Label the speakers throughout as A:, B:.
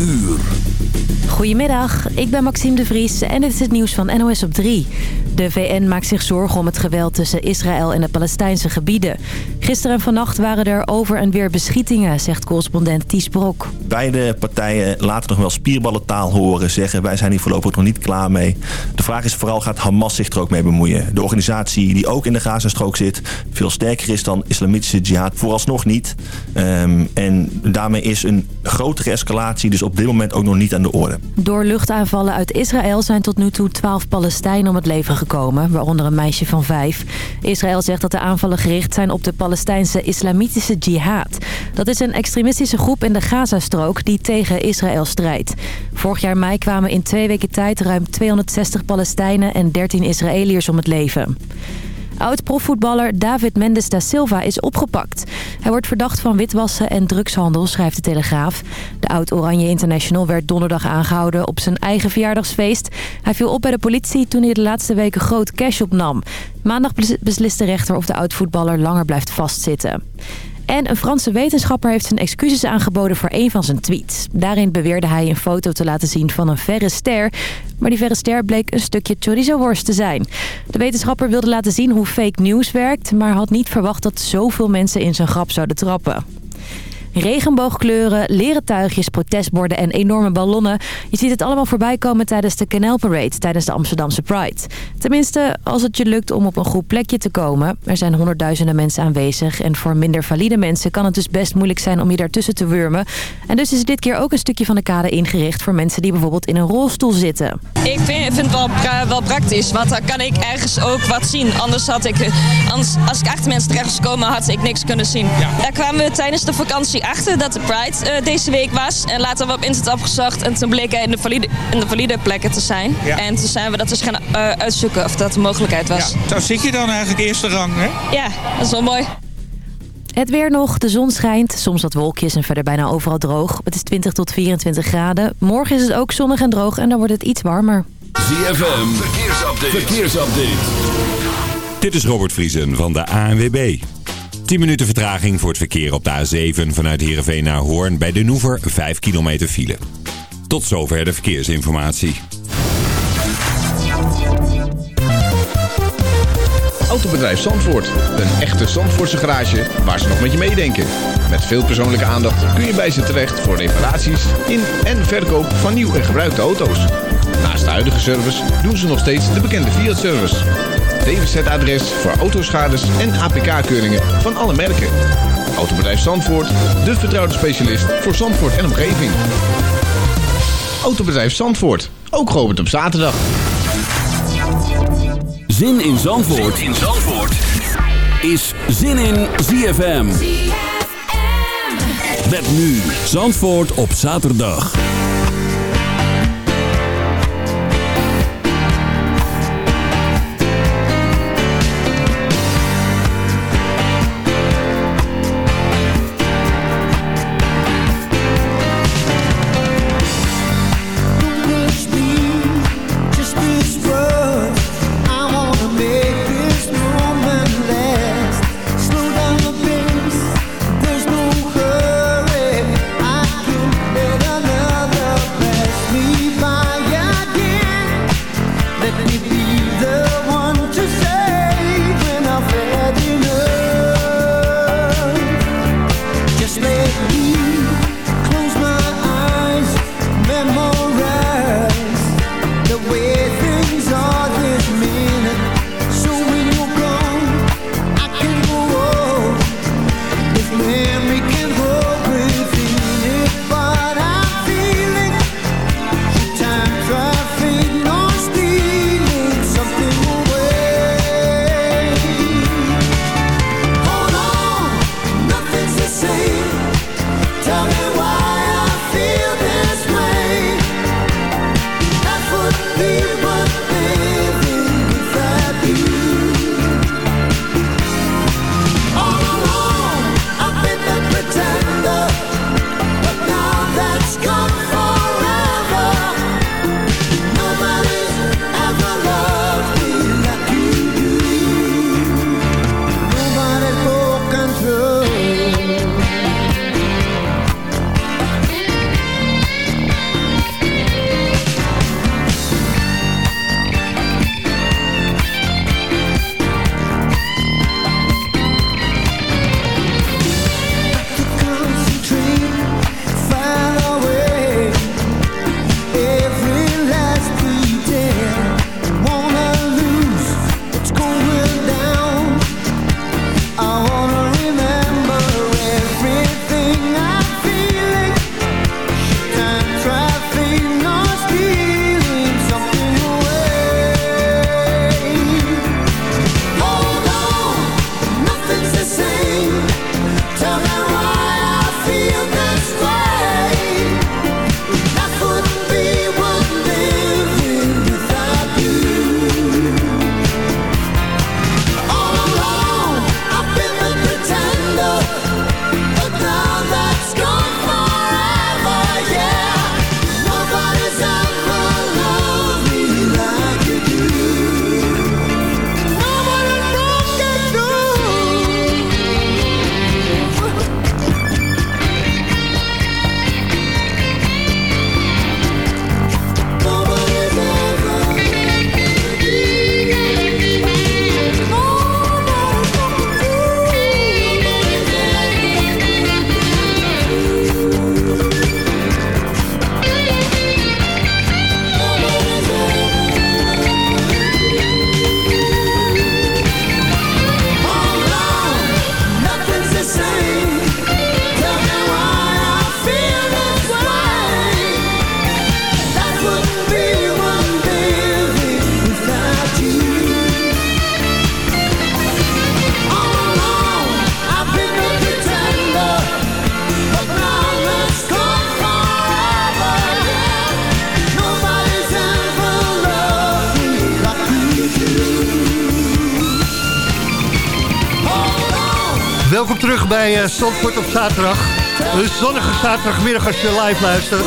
A: uur.
B: Goedemiddag, ik ben Maxime de Vries en dit is het nieuws van NOS op 3. De VN maakt zich zorgen om het geweld tussen Israël en de Palestijnse gebieden. Gisteren en vannacht waren er over en weer beschietingen, zegt correspondent Ties Brok.
C: Beide partijen laten nog wel spierballentaal horen, zeggen wij zijn hier voorlopig nog niet klaar mee. De vraag is vooral, gaat Hamas zich er ook mee bemoeien? De organisatie die ook in de Gazastrook zit, veel sterker is dan islamitische jihad, vooralsnog niet. Um, en daarmee is een grotere escalatie dus op dit moment ook nog niet aan de orde.
B: Door luchtaanvallen uit Israël zijn tot nu toe 12 Palestijnen om het leven gekomen, waaronder een meisje van vijf. Israël zegt dat de aanvallen gericht zijn op de Palestijnse islamitische jihad. Dat is een extremistische groep in de Gazastrook die tegen Israël strijdt. Vorig jaar mei kwamen in twee weken tijd ruim 260 Palestijnen en 13 Israëliërs om het leven. Oud-profvoetballer David Mendes da Silva is opgepakt. Hij wordt verdacht van witwassen en drugshandel, schrijft de Telegraaf. De oud-Oranje International werd donderdag aangehouden op zijn eigen verjaardagsfeest. Hij viel op bij de politie toen hij de laatste weken groot cash opnam. Maandag beslist de rechter of de oud-voetballer langer blijft vastzitten. En een Franse wetenschapper heeft zijn excuses aangeboden voor een van zijn tweets. Daarin beweerde hij een foto te laten zien van een verre ster. Maar die verre ster bleek een stukje chorizo-worst te zijn. De wetenschapper wilde laten zien hoe fake news werkt... maar had niet verwacht dat zoveel mensen in zijn grap zouden trappen. Regenboogkleuren, leren tuigjes, protestborden en enorme ballonnen. Je ziet het allemaal voorbij komen tijdens de Canal Parade, tijdens de Amsterdamse Pride. Tenminste, als het je lukt om op een goed plekje te komen. Er zijn honderdduizenden mensen aanwezig en voor minder valide mensen kan het dus best moeilijk zijn om je daartussen te wurmen. En dus is dit keer ook een stukje van de kade ingericht voor mensen die bijvoorbeeld in een rolstoel zitten.
D: Ik vind, vind het wel, wel praktisch, want dan kan ik ergens ook wat zien. Anders had ik, anders, als ik achter mensen terecht was gekomen, had ik niks kunnen zien. Daar kwamen we tijdens de vakantie achter dat de Pride uh, deze week was. En later hebben we op internet opgezocht en toen bleek hij in de valide, in de valide plekken te zijn. Ja. En toen zijn we dat dus gaan uh, uitzoeken of dat een mogelijkheid was.
E: Ja, daar zit je dan eigenlijk eerste rang, hè?
D: Ja, dat is wel mooi.
B: Het weer nog, de zon schijnt, soms wat wolkjes en verder bijna overal droog. Het is 20 tot 24 graden. Morgen is het ook zonnig en droog en dan wordt het iets warmer.
A: ZFM, verkeersupdate. verkeersupdate.
F: Dit is Robert Vriesen van de ANWB. 10 minuten vertraging voor het verkeer op de A7 vanuit Heerenveen naar Hoorn bij de Noever 5 kilometer file. Tot zover de verkeersinformatie.
G: Autobedrijf Zandvoort. Een echte Zandvoortse garage waar ze nog met je meedenken. Met veel persoonlijke aandacht kun je bij ze terecht voor reparaties in en verkoop van nieuw en gebruikte auto's. Naast de huidige service doen ze nog steeds de bekende Fiat-service. DWZ-adres voor autoschades en APK-keuringen van alle merken. Autobedrijf Zandvoort, de vertrouwde specialist voor Zandvoort en omgeving. Autobedrijf Zandvoort, ook geopend op zaterdag.
A: Zin in Zandvoort, zin in Zandvoort. is Zin in ZFM. Met nu Zandvoort op zaterdag.
H: Uh, Zandvoort op zaterdag. Een zonnige zaterdagmiddag als je live luistert.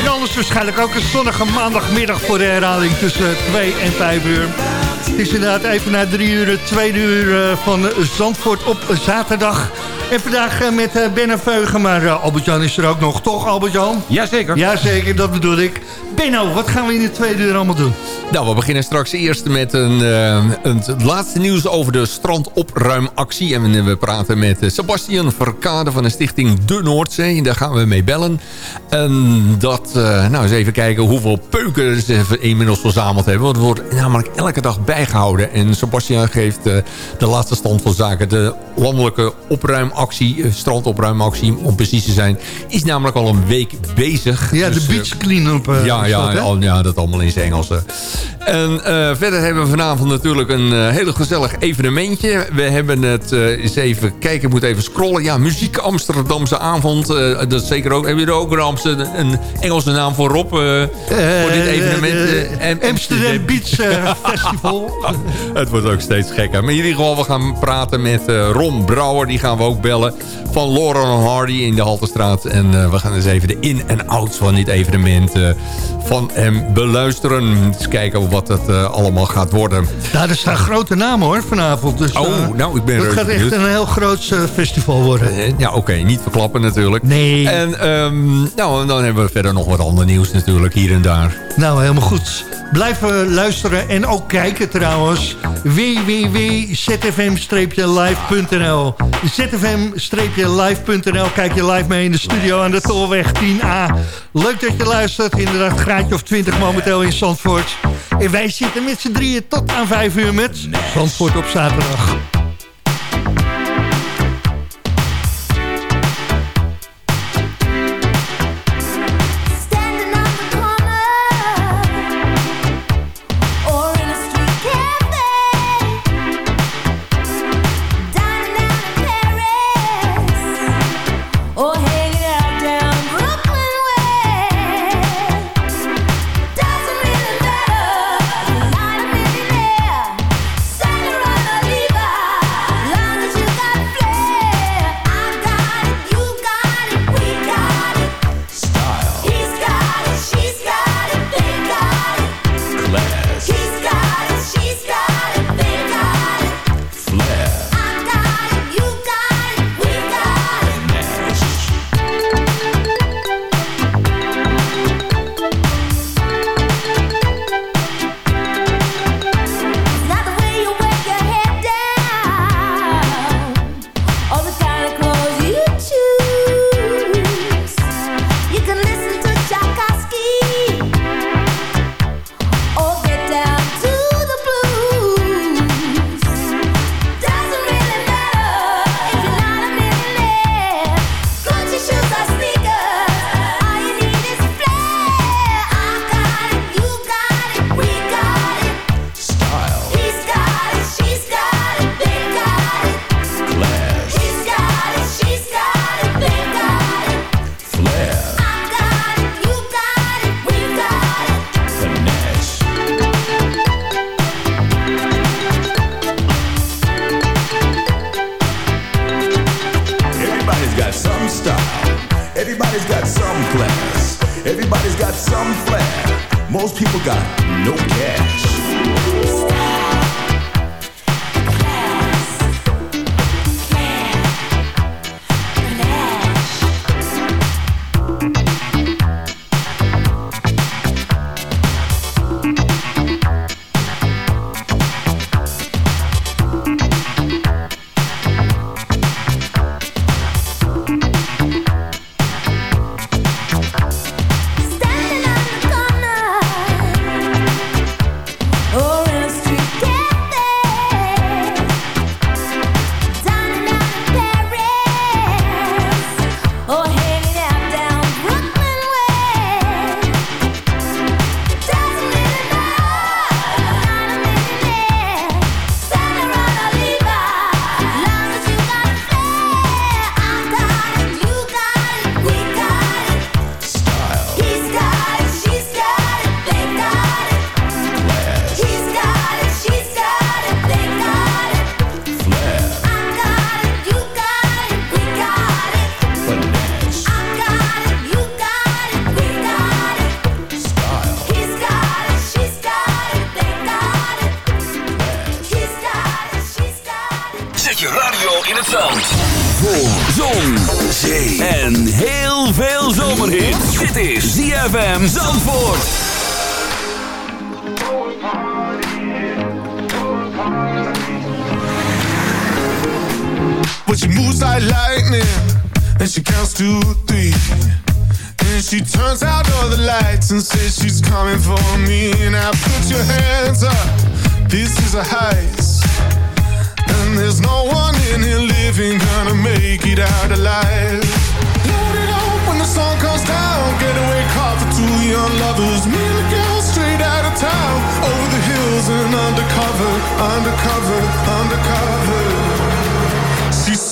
H: En anders waarschijnlijk ook een zonnige maandagmiddag voor de herhaling tussen 2 en 5 uur. Het is inderdaad even na 3 uur, 2 uur van Zandvoort op zaterdag. En vandaag eh, met uh, Ben Veugen, maar uh, Albert-Jan is er ook nog, toch Albert-Jan?
I: Jazeker.
H: Jazeker, dat bedoel ik. Benno, wat gaan we in de tweede uur allemaal doen?
I: Nou, we beginnen straks eerst met een, uh, een, het laatste nieuws over de strandopruimactie. En we praten met Sebastian Verkade van de stichting De Noordzee. Daar gaan we mee bellen. En dat, nou eens even kijken hoeveel peuken ze inmiddels verzameld hebben. Want het wordt namelijk elke dag bijgehouden. En Sebastian geeft de laatste stand van zaken. De landelijke opruim actie, eh, strandopruimactie om precies te zijn... is namelijk al een week bezig.
H: Ja, de dus, beach eh, clean-up. Uh,
I: ja, ja, dat, al, ja, dat allemaal in zijn Engels. En uh, verder hebben we vanavond natuurlijk een uh, heel gezellig evenementje. We hebben het, eens even kijken, ik moet even scrollen. Ja, Muziek Amsterdamse avond. dat is zeker ook, hebben jullie ook een, een Engelse naam voorop voor dit evenement?
H: Amsterdam Beach Festival.
I: het wordt ook steeds gekker. Maar in ieder geval, we gaan praten met Ron Brouwer. Die gaan we ook bellen. Van Lauren Hardy in de Haltestraat. En we gaan eens even de in- en outs van dit evenement van hem beluisteren. Eens kijken wat het uh, allemaal gaat worden.
H: Nou, er staan grote namen hoor vanavond. Dus,
I: oh, nou, ik ben
H: Het gaat echt een heel groot festival worden.
I: ja, oké. Okay, niet verklappen natuurlijk.
H: Nee.
I: En um, nou, dan hebben we verder nog wat ander nieuws natuurlijk hier en daar.
H: Nou, helemaal goed. Blijven luisteren en ook kijken trouwens. www.zfm-live.nl zfm-live.nl Kijk je live mee in de studio aan de Tolweg 10A. Leuk dat je luistert. Inderdaad, graadje of 20 momenteel in Zandvoort. En wij zitten met z'n drieën tot aan 5 uur met Zandvoort op zaterdag.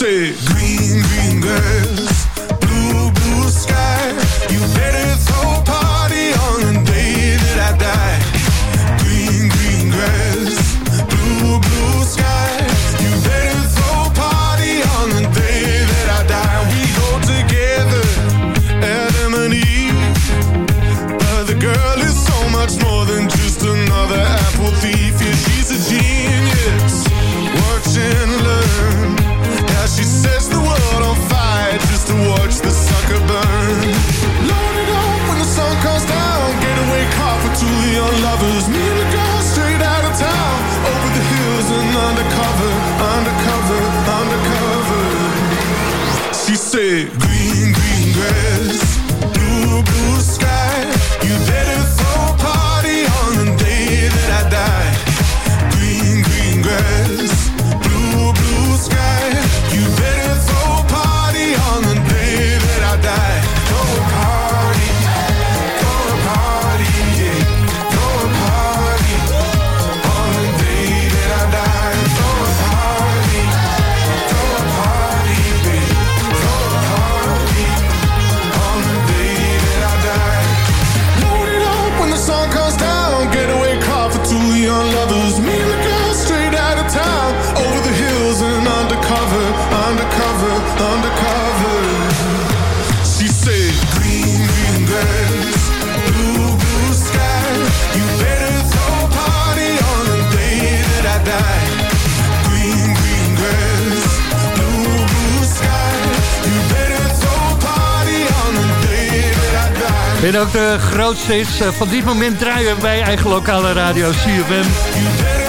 J: Said, Green, green girls,
K: En ook de grootste hits eh, van dit moment draaien bij eigen lokale radio CFM.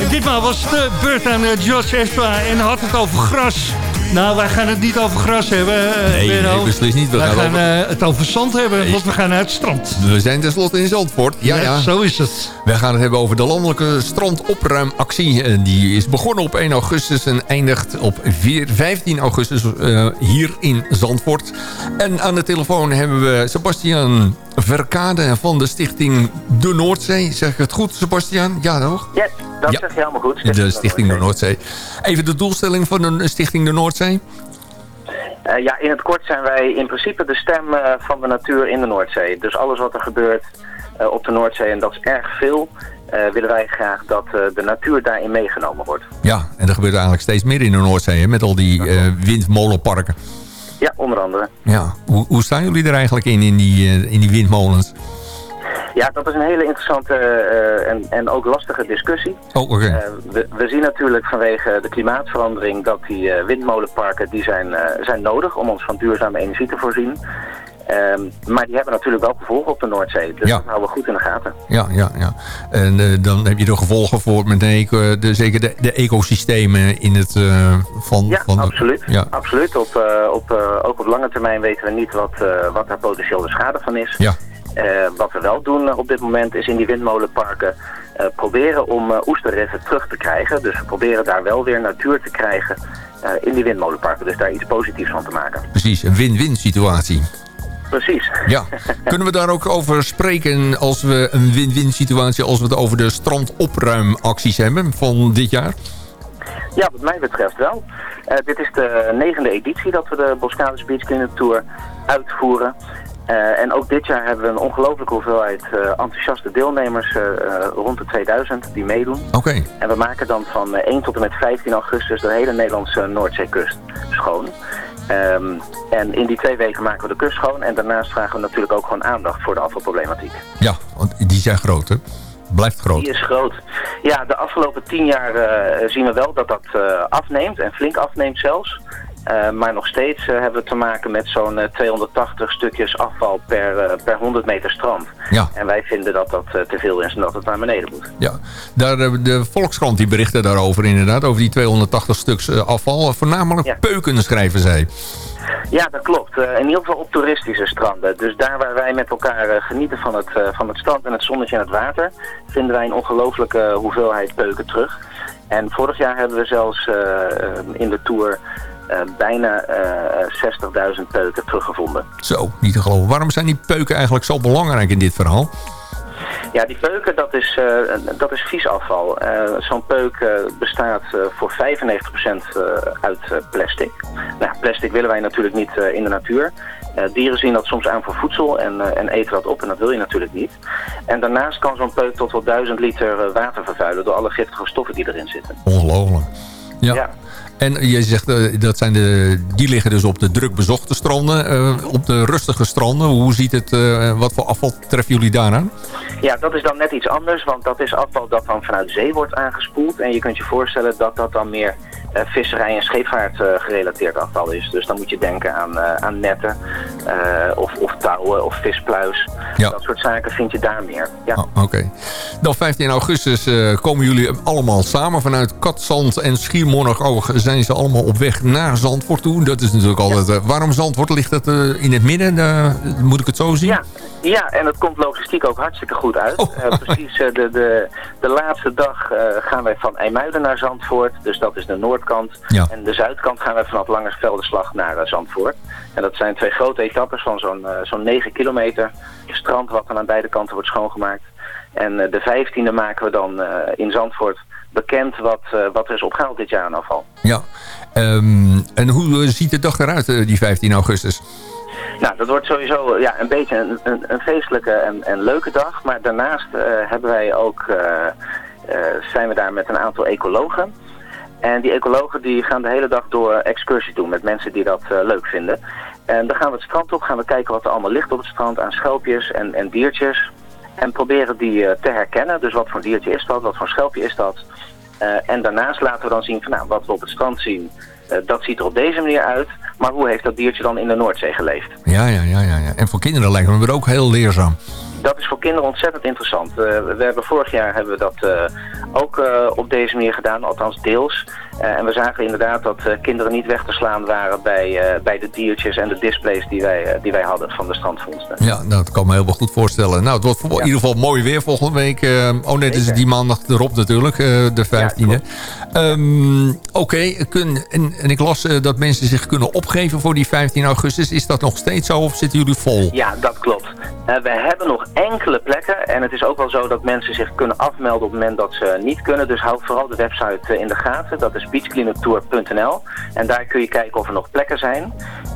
K: En ditmaal was de beurt aan eh, Josh Espa en had het over gras. Nou, wij gaan het niet over gras hebben, eh,
I: Nee, nee, beslist niet. We
K: wij
I: gaan
K: gaan
I: over-
K: eh, het over zand hebben, want we gaan naar het strand.
I: We zijn tenslotte in Zandvoort. Ja, ja.
K: zo is het.
I: We gaan het hebben over de landelijke strandopruimactie. En Die is begonnen op 1 augustus en eindigt op 4 15 augustus eh, hier in Zandvoort. En aan de telefoon hebben we Sebastian Verkade van de stichting De Noordzee. Zeg ik het goed, Sebastian? Ja, toch?
L: Ja, dat
I: Ja.
L: zeg je helemaal goed.
I: De Stichting De Noordzee. Even de doelstelling van de Stichting De Noordzee.
L: Eh, ja, in het kort zijn wij in principe de stem eh, van de natuur in de Noordzee. Dus alles wat er gebeurt eh, op de Noordzee, en dat is erg veel, willen wij graag dat de natuur daarin meegenomen wordt.
I: Ja, en er gebeurt eigenlijk steeds meer in de Noordzee, hè, met al die windmolenparken.
L: Ja, onder andere.
I: Ja, hoe, hoe staan jullie er eigenlijk in, in die, in die windmolens?
L: Ja, dat is een hele interessante eh, en, en ook lastige discussie.
I: Oh, oké.
L: Eh, we, we zien natuurlijk vanwege de klimaatverandering dat die eh, windmolenparken die zijn, zijn nodig om ons van duurzame energie te voorzien. Ehm, maar die hebben natuurlijk wel gevolgen op de Noordzee. Dus
I: Ja.
L: dat houden we goed in de gaten.
I: Ja, ja, ja. En dan heb je de gevolgen voor met de, de, zeker de, de ecosystemen in het... van,
L: Ja,
I: van de-
L: absoluut.
I: Ja,
L: absoluut. Op, op, ook op lange termijn weten we niet wat, wat daar potentieel de schade van is.
I: ja.
L: Eh, wat we wel doen eh, op dit moment is in die windmolenparken eh, proberen om oesterreffen terug te krijgen. Dus we proberen daar wel weer natuur te krijgen in die windmolenparken. Dus daar iets positiefs van te maken.
I: precies. Een win-win situatie.
L: Precies.
I: Ja. Kunnen we daar ook over spreken als we een win-win situatie... als we het over de strandopruimacties hebben van dit jaar?
L: Ja, wat mij betreft wel. Dit is de negende editie dat we de Boscalis Beach Cleanup Tour uitvoeren. Eh, en ook dit jaar hebben we een ongelooflijke hoeveelheid eh, enthousiaste deelnemers, eh, rond de 2000, die meedoen.
I: Oké.
L: En we maken dan van eh, 1 tot en met 15 augustus de hele Nederlandse Noordzeekust schoon. Ehm, en in die twee weken maken we de kust schoon. En daarnaast vragen we natuurlijk ook gewoon aandacht voor de afvalproblematiek.
I: Ja, want die zijn groot, hè? Blijft groot.
L: Die is groot. Ja, de afgelopen tien jaar zien we wel dat dat afneemt en flink afneemt zelfs. Eh, maar nog steeds hebben we te maken met zo'n 280 stukjes afval per, per 100 meter strand.
I: Ja.
L: En wij vinden dat dat te veel is en dat het naar beneden moet.
I: Ja, Daar, de Volkskrant die berichten daarover inderdaad, over die 280 stuks afval. Voornamelijk peuken schrijven zij.
L: Ja, dat klopt. in ieder geval op toeristische stranden. Dus daar waar wij met elkaar genieten van het, van het strand en het zonnetje en het water... vinden wij een ongelofelijke hoeveelheid peuken terug. En vorig jaar hebben we zelfs in de Tour bijna uh, 60.000 peuken teruggevonden.
I: Zo, niet te geloven. Waarom zijn die peuken eigenlijk zo belangrijk in dit verhaal?
L: Ja, die peuken, dat is, uh, dat is vies afval. Zo'n peuk bestaat voor 95% uit plastic. Nou, plastic willen wij natuurlijk niet in de natuur. dieren zien dat soms aan voor voedsel en, en eten dat op en dat wil je natuurlijk niet. En daarnaast kan zo'n peuk tot wel 1000 liter water vervuilen door alle giftige stoffen die erin zitten.
I: Ongelooflijk. ja. ja. En je zegt, uh, dat zijn de, die liggen dus op de druk bezochte stranden. Uh, op de rustige stranden, hoe ziet het, uh, wat voor afval treffen jullie daar aan?
L: Ja, dat is dan net iets anders, want dat is afval dat dan vanuit zee wordt aangespoeld. En je kunt je voorstellen dat dat dan meer visserij en scheepvaart uh, gerelateerd afval is. Dus dan moet je denken aan, uh, aan netten of, of touwen of vispluis. Ja. Dat soort zaken vind je daar meer. Ja.
I: Oh, Oké. Dan 15 augustus komen jullie allemaal samen. Vanuit Katzand en Schiermonnikoog zijn ze allemaal op weg naar Zandvoort toe. Dat is natuurlijk altijd... Ja. waarom Zandvoort? Ligt dat in het midden? moet ik het zo zien?
L: Ja. Ja, en het komt logistiek ook hartstikke goed uit. Oh. Uh, precies uh, de, de, de laatste dag uh, gaan wij van IJmuiden naar Zandvoort. Dus dat is de noordkant. Ja. En de zuidkant gaan wij vanaf Langersveldenslag naar Zandvoort. En dat zijn twee grote etappes van zo'n zo'n 9 kilometer. Strand wat dan aan beide kanten wordt schoongemaakt. En de vijftiende maken we dan in Zandvoort bekend wat, wat er is opgehaald dit jaar aan afval.
I: Ja, um, en hoe ziet de dag eruit, die 15 augustus?
L: Nou, dat wordt sowieso ja, een beetje een, een, een feestelijke en, en, leuke dag. Maar daarnaast uh, hebben wij ook, uh, uh, zijn we daar met een aantal ecologen. En die ecologen die gaan de hele dag door excursie doen met mensen die dat leuk vinden. En dan gaan we het strand op, gaan we kijken wat er allemaal ligt op het strand aan schelpjes en, en diertjes. En proberen die te herkennen. Dus wat voor diertje is dat, wat voor schelpje is dat. en daarnaast laten we dan zien van nou, wat we op het strand zien, dat ziet er op deze manier uit. Maar hoe heeft dat diertje dan in de Noordzee geleefd?
I: Ja, ja, ja. ja, ja. En voor kinderen lijkt me ook heel leerzaam.
L: Dat is voor kinderen ontzettend interessant. Uh, we hebben vorig jaar hebben we dat uh, ook uh, op deze manier gedaan, althans deels. En we zagen inderdaad dat kinderen niet weg te slaan waren bij, bij de diertjes en de displays die wij, die wij hadden van de strandvondsten.
I: Ja, nou, dat kan me heel goed voorstellen. Nou, het wordt in ieder geval mooi weer volgende week. oh nee, het is die maandag erop natuurlijk, de 15e. Ja, um, Oké, okay. en, en ik las dat mensen zich kunnen opgeven voor die 15 augustus. Is dat nog steeds zo of zitten jullie vol?
L: Ja, dat klopt. we hebben nog enkele plekken. En het is ook wel zo dat mensen zich kunnen afmelden op het moment dat ze niet kunnen. Dus houd vooral de website eh, in de gaten. Dat is beachcleanuptour.nl. En daar kun je kijken of er nog plekken zijn.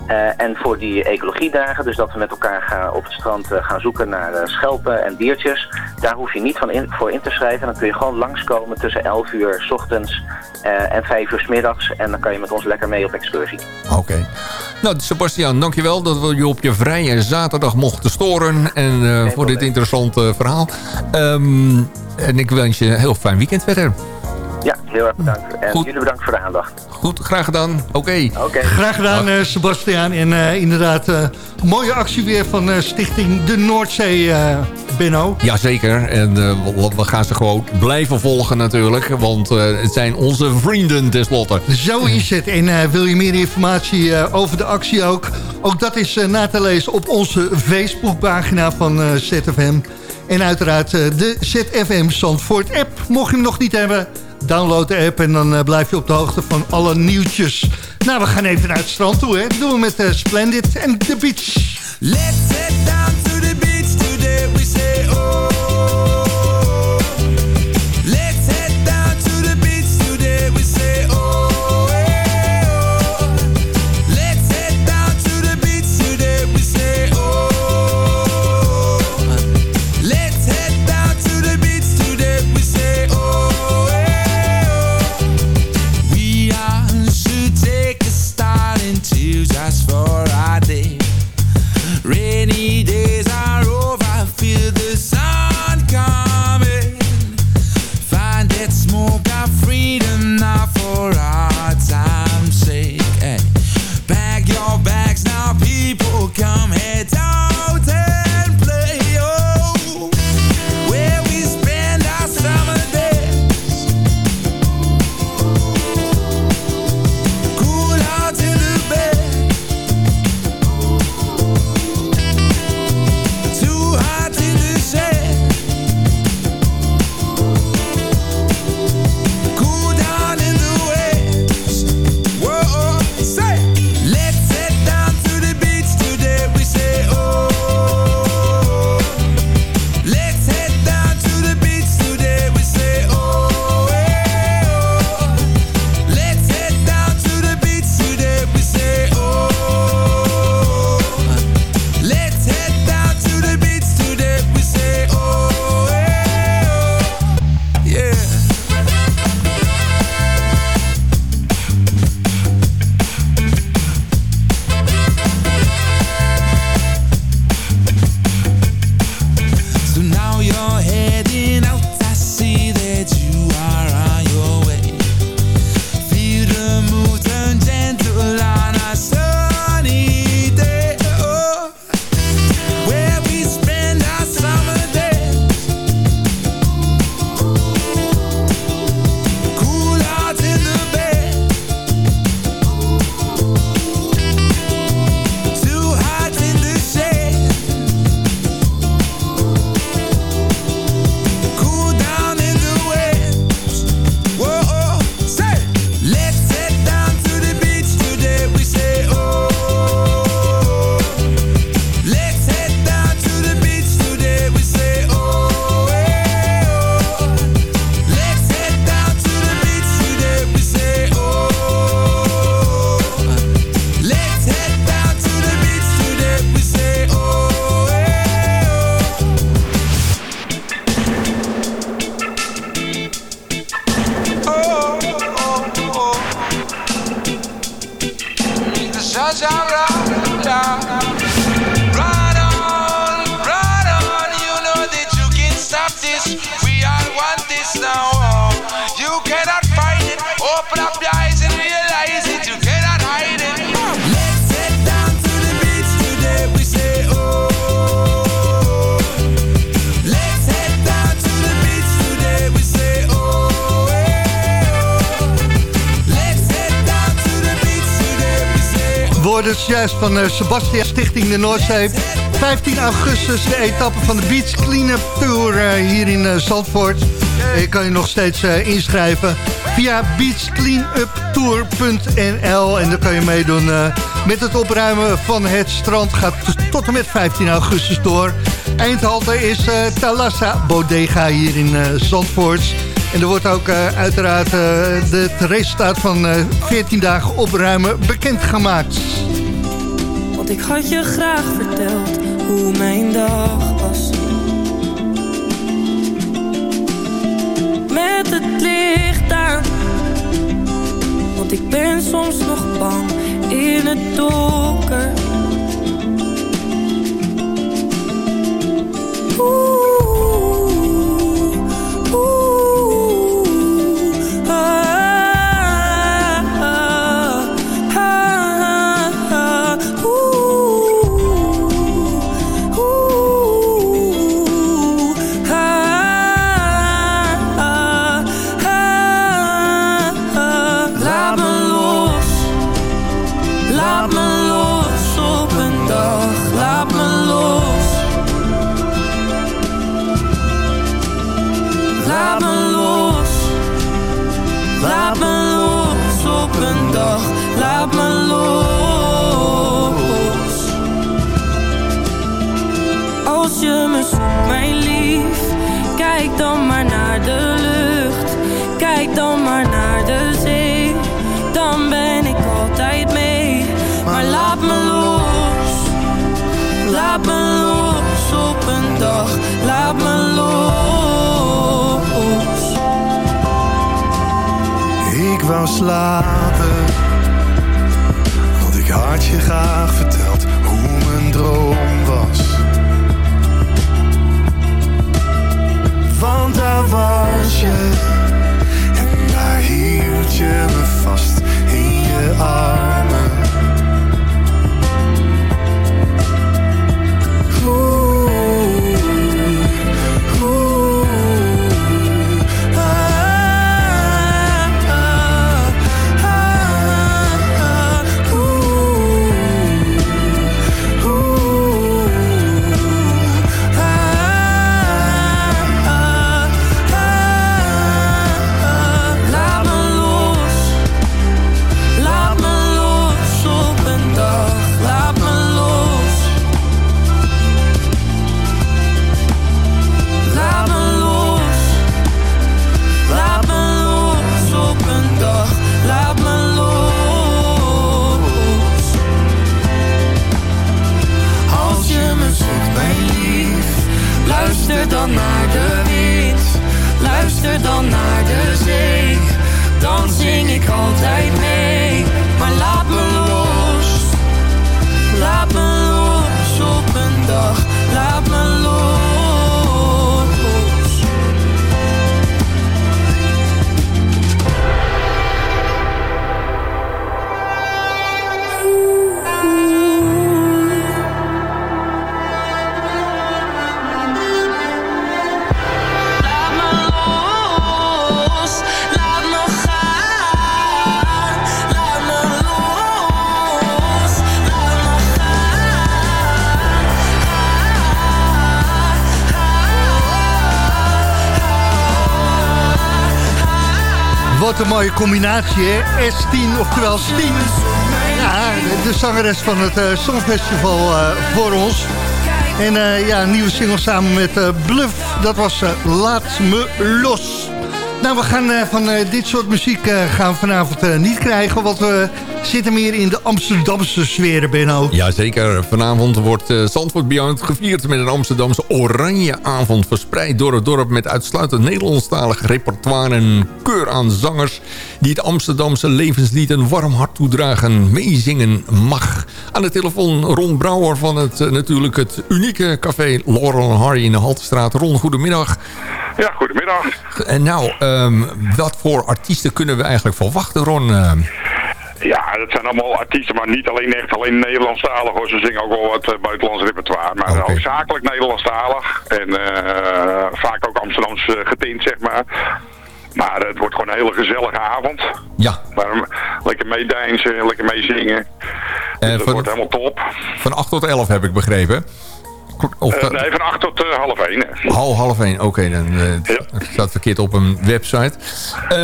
L: Uh, en voor die ecologiedagen, dus dat we met elkaar gaan op het strand uh, gaan zoeken naar uh, schelpen en diertjes. Daar hoef je niet van in, voor in te schrijven. Dan kun je gewoon langskomen tussen 11 uur s ochtends en 5 uur s middags. En dan kan je met ons lekker mee op excursie.
I: Oké. Okay. Nou, Sebastian, dankjewel dat we je op je vrije zaterdag mochten storen. En voor dit interessante verhaal. Um, en ik wens je een heel fijn weekend verder.
L: Ja, heel erg bedankt. En Goed. jullie bedankt voor de aandacht.
I: Goed, graag gedaan. Oké. Okay.
L: Okay.
K: Graag gedaan, uh, Sebastiaan. En uh, inderdaad, uh, mooie actie weer van Stichting De Noordzee, Benno.
I: Jazeker. En we, we gaan ze gewoon blijven volgen natuurlijk. Want het zijn onze vrienden tenslotte.
K: Zo is het. En wil je meer informatie over de actie ook? Ook dat is na te lezen op onze Facebookpagina van ZFM. En uiteraard de ZFM Zandvoort app. Mocht je hem nog niet hebben Download de app en dan uh, blijf je op de hoogte van alle nieuwtjes. Nou, we gaan even naar het strand toe, hè. Dat doen we met uh, Splendid en The Beach. Let's head down to the beach today, we say oh. Hoorde het juist van uh, Sebastian Stichting de Noordzee. 15 augustus de etappe van de Beach Cleanup Tour uh, hier in uh, Zandvoort. Je kan je nog steeds inschrijven via beachcleanuptour.nl en dan kan je meedoen met het opruimen van het strand. Gaat tot en met 15 augustus door. Eindhalte is Talassa Bodega hier in Zandvoort. En er wordt ook uiteraard het resultaat van 14 dagen opruimen bekendgemaakt.
M: Ik had je graag verteld hoe mijn dag was. Met het licht aan. Want ik ben soms nog bang in het donker.
N: wou
K: combinatie, hè? S10, oftewel Sting. Ja, de, zangeres van het uh, Songfestival uh, voor ons. En uh, ja, een nieuwe single samen met Bluff. Dat was Laat me los. Nou, we gaan van dit soort muziek gaan vanavond niet krijgen. Want we zitten meer in de Amsterdamse sferen, Benno.
I: Jazeker, vanavond wordt uh, Zandvoort Beyond gevierd met een Amsterdamse Oranjeavond. Verspreid door het dorp met uitsluitend Nederlandstalig repertoire en keur aan zangers... die het Amsterdamse levenslied een warm hart toedragen. Meezingen mag. Aan de telefoon Ron Brouwer van het uh, natuurlijk het unieke café Laurel Harry in de Haltestraat. Ron, goedemiddag.
O: Ja, goedemiddag.
I: En nou, um, wat voor artiesten kunnen we eigenlijk verwachten, Ron?
O: Dat zijn allemaal artiesten, maar niet alleen echt alleen Nederlandstalig hoor. Ze zingen ook wel wat uh, buitenlands repertoire, maar okay. ook zakelijk Nederlandstalig. En uh, vaak ook Amsterdams uh, getint, zeg maar. Maar het wordt gewoon een hele gezellige avond.
I: Ja.
O: Waarom lekker meedijnsen, lekker meezingen. Dus dat wordt helemaal top.
I: Van 8 tot 11 heb ik begrepen.
O: Of, uh, nee, van 8 tot uh, half 1.
I: Half, half 1, oké. Okay, dan uh, ja. het staat verkeerd op een website.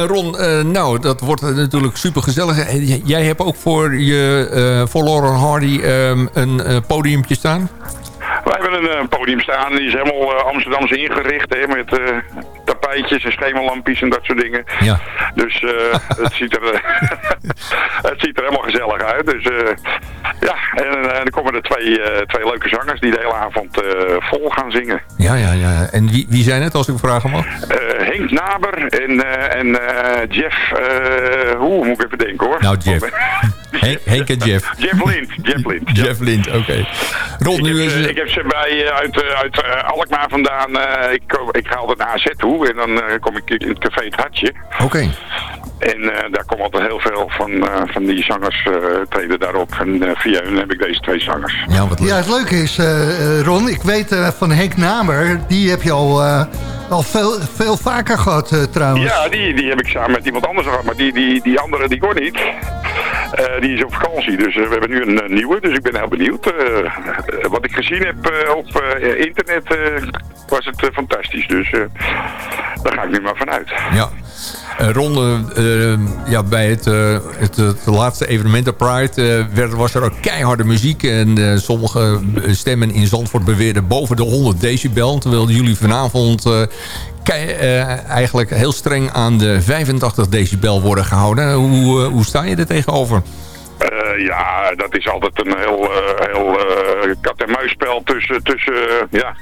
I: Ron, nou, dat wordt natuurlijk super gezellig. Jij hebt ook voor, je, voor Lauren Hardy um, een podiumpje staan?
O: Wij hebben een podium staan. Die is helemaal Amsterdams ingericht. Hè, met tapijtjes en schemerlampjes en dat soort dingen.
I: Ja.
O: Dus het, ziet er, het ziet er helemaal gezellig uit. Dus ja, en, en er komen er twee, twee leuke zangers die de hele avond vol gaan zingen.
I: Ja, ja, ja. En wie, wie zijn het, als ik vragen mag?
O: Henk Naber en, en Jeff... hoe moet ik even denken, hoor.
I: Nou, Jeff. Henk, Henk en Jeff.
O: Jeff Lind. Jeff Lind.
I: Jeff Lind, oké. Okay.
O: Ron, nu is... Ik heb ze bij, uit, uit Alkmaar vandaan... ik, ik ga altijd naar AZ toe en dan kom ik in het café Het Hartje.
I: Oké. Okay.
O: En uh, daar komen altijd heel veel van, uh, van die zangers uh, treden daarop. En via hun heb ik deze twee zangers.
K: Ja, wat leuk. ja het leuke is, Ron, ik weet van Henk Namer, die heb je al, al veel, veel vaker gehad trouwens.
O: Ja, die, die heb ik samen met iemand anders gehad, maar die, die, die andere die kon niet. die is op vakantie, dus we hebben nu een nieuwe, dus ik ben heel benieuwd. wat ik gezien heb op internet was het fantastisch, dus daar ga ik nu maar vanuit.
I: Ja. Ronde uh, ja, bij het, uh, het, het, laatste evenement, de Pride, werd, was er ook keiharde muziek. En sommige stemmen in Zandvoort beweerden boven de 100 decibel. Terwijl jullie vanavond eigenlijk heel streng aan de 85 decibel worden gehouden. Hoe, hoe sta je er tegenover?
O: Uh, ja, dat is altijd een heel, uh, heel uh, kat-en-muisspel tussen, tussen ja,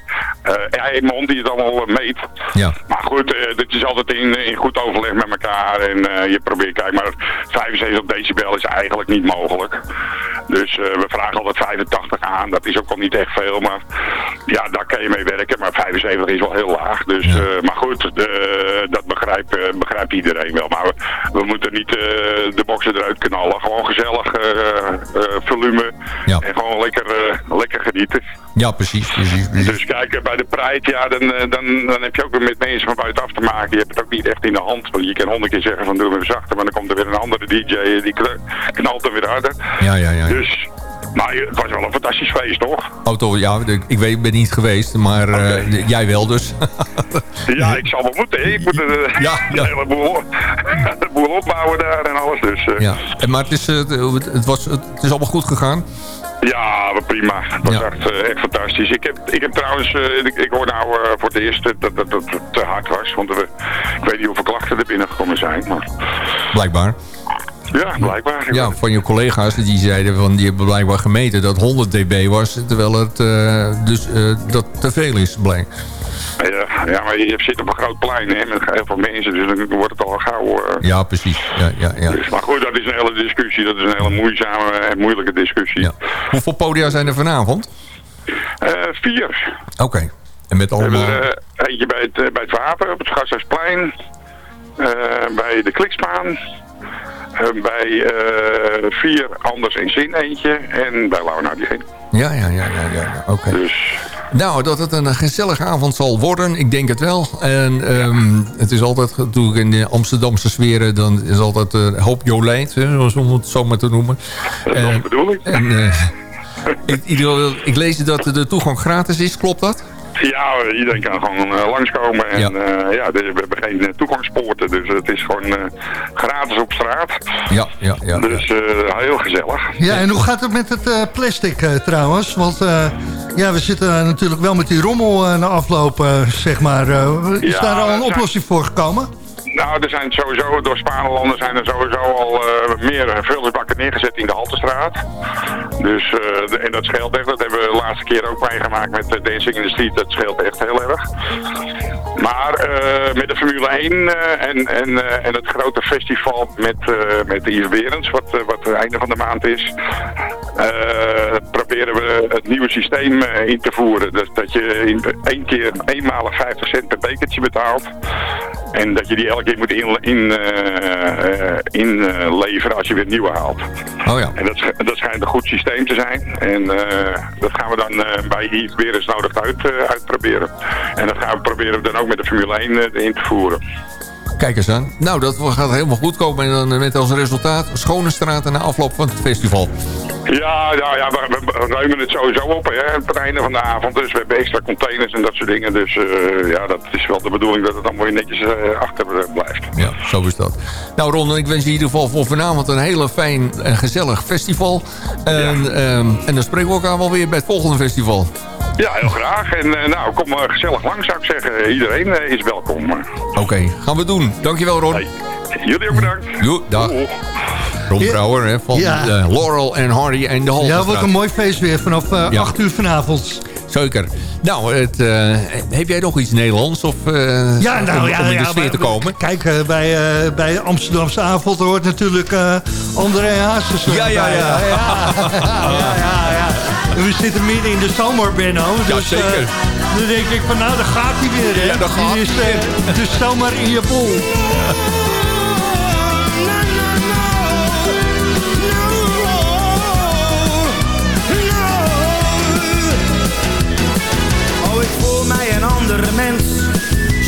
O: Eimond die het allemaal meet.
I: Ja.
O: Maar goed, dit is altijd in, in goed overleg met elkaar en je probeert, kijk maar, 75 decibel is eigenlijk niet mogelijk. Dus we vragen altijd 85 aan, dat is ook al niet echt veel, maar ja, daar kan je mee werken, maar 75 is wel heel laag. Dus, ja. maar goed, dat begrijpt, begrijpt iedereen wel. Maar we, we moeten niet de boksen eruit knallen, gewoon gezellig uh, uh, volume.
I: Ja.
O: En gewoon lekker, uh, lekker genieten.
I: Ja, precies. precies, precies.
O: Dus kijk, bij de Pride, ja, dan, dan, dan heb je ook met mensen van buitenaf te maken. Je hebt het ook niet echt in de hand. Want je kan honderd keer zeggen van doe hem zachter. Maar dan komt er weer een andere DJ, die knalt er weer harder.
I: Ja, ja, ja.
O: Dus... Maar het was wel een fantastisch feest, toch?
I: Auto, ja, ik weet, ben niet geweest, maar okay. uh, jij wel dus.
O: ja, ik zal wel moeten. Ik moet uh,
I: ja, ja.
O: een heleboel, een boel opbouwen daar en alles. Dus, uh.
I: ja. Maar het is, het, was, het is allemaal goed gegaan?
O: Ja, prima. Het was ja. echt, echt, fantastisch. Ik heb, ik heb trouwens, ik, ik, hoor nou voor het eerst dat, dat, dat het te hard was. Want we, ik weet niet hoeveel klachten er binnengekomen zijn. Maar...
I: Blijkbaar.
O: Ja, blijkbaar.
I: Ja, van je collega's die zeiden van die hebben blijkbaar gemeten dat 100 dB was, terwijl het uh, dus uh, dat te veel is, blijkt.
O: Ja, ja, maar je zit op een groot plein hè, met heel veel mensen, dus dan wordt het al gauw... Uh...
I: Ja, precies. Ja, ja, ja.
O: Dus, maar goed, dat is een hele discussie. Dat is een hele moeizame en moeilijke discussie.
I: Ja. Hoeveel podia zijn er vanavond?
O: vier.
I: Oké. Okay. En met allemaal...
O: eentje bij het, bij het water op het Gasthuisplein. bij de Klikspaan. Bij uh, vier anders in zin eentje en bij Laura die geen.
I: Ja, ja, ja, ja, ja. oké. Okay.
O: Dus...
I: Nou, dat het een gezellige avond zal worden, ik denk het wel. En um, het is altijd, natuurlijk in de Amsterdamse sferen, dan is altijd uh, hoop Jolijt, zoals om het zo maar te noemen.
O: Dat uh, bedoel ik.
I: En, uh, ik, ik lees dat de toegang gratis is, klopt dat?
O: Ja, iedereen kan gewoon uh, langskomen. En ja, uh, ja we hebben geen uh, toegangspoorten, dus het is gewoon gratis op straat.
I: Ja, ja, ja.
O: Dus heel gezellig.
K: Ja, en hoe gaat het met het plastic trouwens? Want ja, we zitten natuurlijk wel met die rommel na afloop, zeg maar. is
O: ja,
K: daar al een oplossing voor gekomen?
O: Nou, er zijn sowieso, door Spanelanden zijn er sowieso al uh, meer vullersbakken neergezet in de Haltestraat. Dus, uh, en dat scheelt echt. Dat hebben we de laatste keer ook meegemaakt met uh, Dancing in the Street. Dat scheelt echt heel erg. Maar met de Formule 1 en, en, en het grote festival met, met de Yves Berends, wat, wat het einde van de maand is, proberen we het nieuwe systeem in te voeren. Dus dat je in één keer eenmalig 50 cent per bekertje betaalt. En dat je die elke keer moet inleveren in, in, als je weer nieuwe haalt.
I: Oh ja.
O: En dat, dat schijnt een goed systeem te zijn. En dat gaan we dan bij Yves weer eens nodig uit, uitproberen. En dat gaan we proberen dan ook met de Formule 1 in te voeren.
I: Kijk eens aan. Nou, dat gaat helemaal goed komen. En dan met als resultaat schone straten na afloop van het festival.
O: Ja, ja, ja we, we, ruimen het sowieso op hè, het einde van de avond. Dus we hebben extra containers en dat soort dingen. Dus uh, ja, dat is wel de bedoeling dat het dan weer netjes uh, achter blijft.
I: Ja, zo is dat. Nou Ron, ik wens je in ieder geval voor vanavond een hele fijn en gezellig festival. En, ja. um, en dan spreken we elkaar wel weer bij het volgende festival.
O: Ja, heel graag. En uh, nou, kom gezellig lang zou ik zeggen. Iedereen is welkom.
I: Oké, okay, gaan we doen. Dankjewel Ron.
O: Hey, jullie ook bedankt.
I: Jo, dag. Doeg. Ron Brouwer hè, van ja. uh, Laurel en Hardy en de Haltestraat.
K: Ja, wat een mooi feest weer vanaf uh, ja. 8 uur vanavond.
I: Zeker. Nou, het, uh, heb jij nog iets Nederlands of, uh,
K: ja, nou,
I: om,
K: ja,
I: om in de
K: ja,
I: sfeer te komen?
K: Kijk, uh, bij, bij Amsterdamse avond hoort natuurlijk André Hazes
I: ja, ja, ja.
K: Ja, ja, We zitten midden in de zomer, Benno. Dus,
I: ja, zeker.
K: dan denk ik van, nou, daar gaat hij weer. Hè?
I: Ja, daar gaat
K: hij zomer in je bol.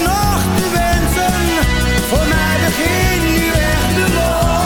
P: nog te wensen. Voor mij begin nu echt de lol.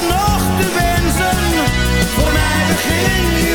P: nog te wensen? Voor mij begint nu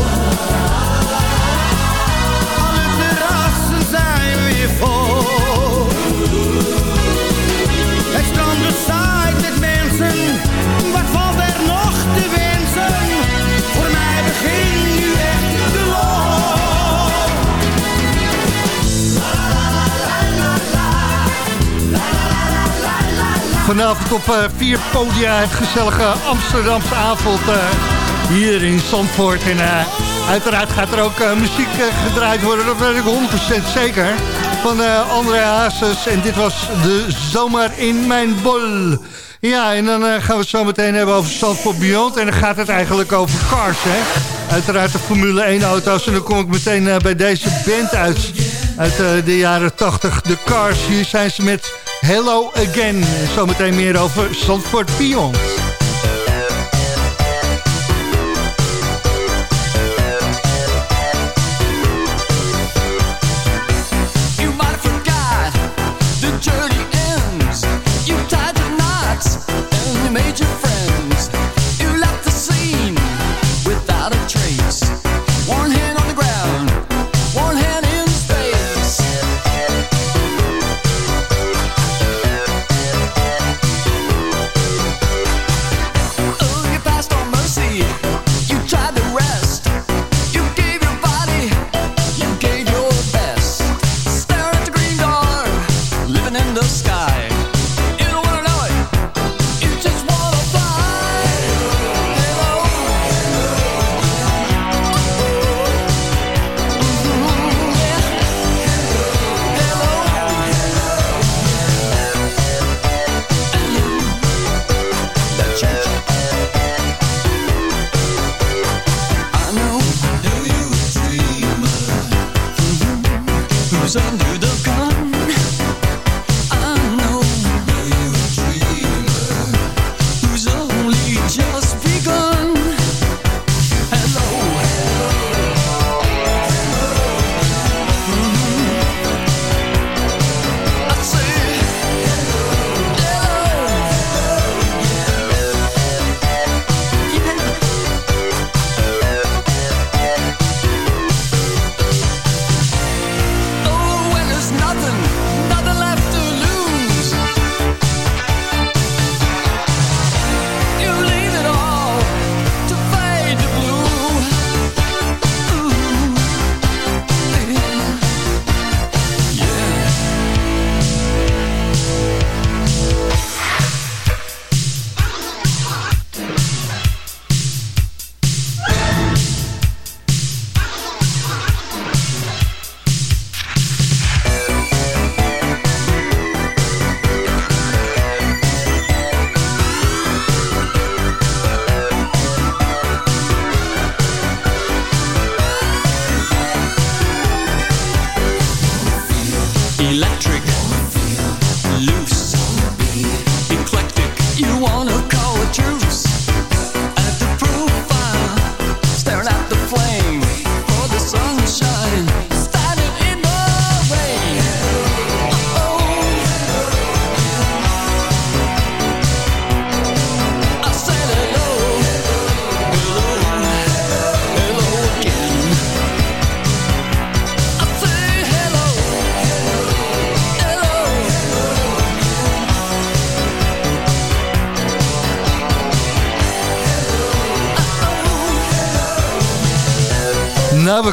K: Vanavond op uh, vier podia het gezellige Amsterdamse avond uh, hier in Zandvoort. En uh, Uiteraard gaat er ook eh, muziek eh, gedraaid worden, dat weet ik 100% zeker. Van André Hazes en dit was de zomer in mijn bol. Ja, en dan gaan we het zo meteen hebben over Zandvoort Beyond. En dan gaat het eigenlijk over cars, hè. Uiteraard de Formule 1 auto's. En dan kom ik meteen bij deze band uit. Uit de jaren 80, de Cars. Hier zijn ze met Hello Again. Zometeen meer over Zandvoort Beyond.